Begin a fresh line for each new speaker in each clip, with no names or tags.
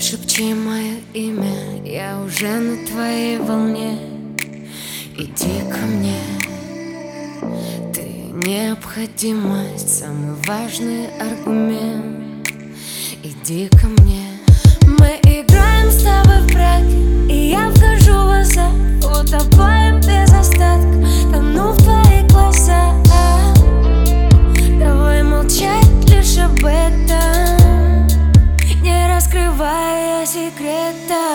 Прошепчи мое имя, я уже на твоей волне. Иди ко мне. Ты необходимость, самый важный аргумент. Иди ко мне secreta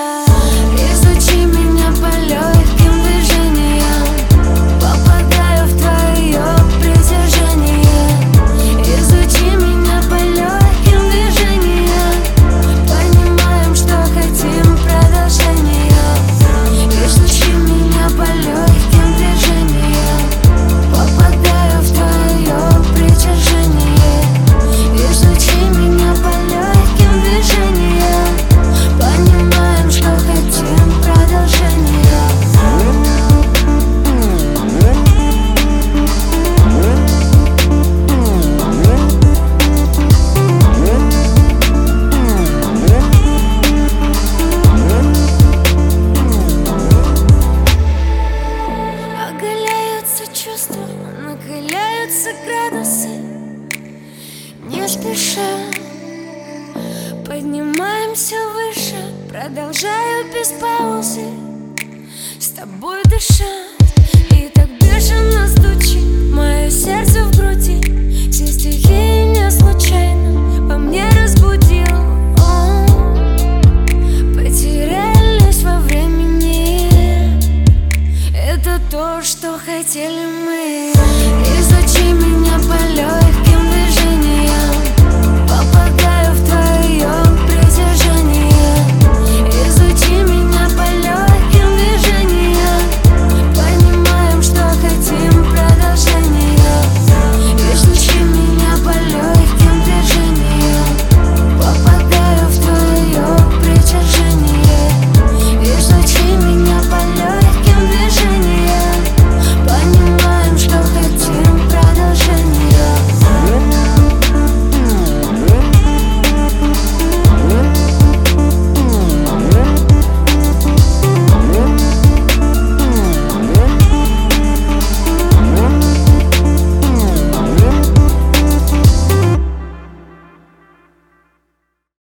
дыша. Поднимаемся выше Продолжаю без паузы С тобой дышать. И так бешено стучит Мое сердце в груди. Все стихи не случайно Во мне разбудил он Потерялись во времени. Это то, что хотели мы.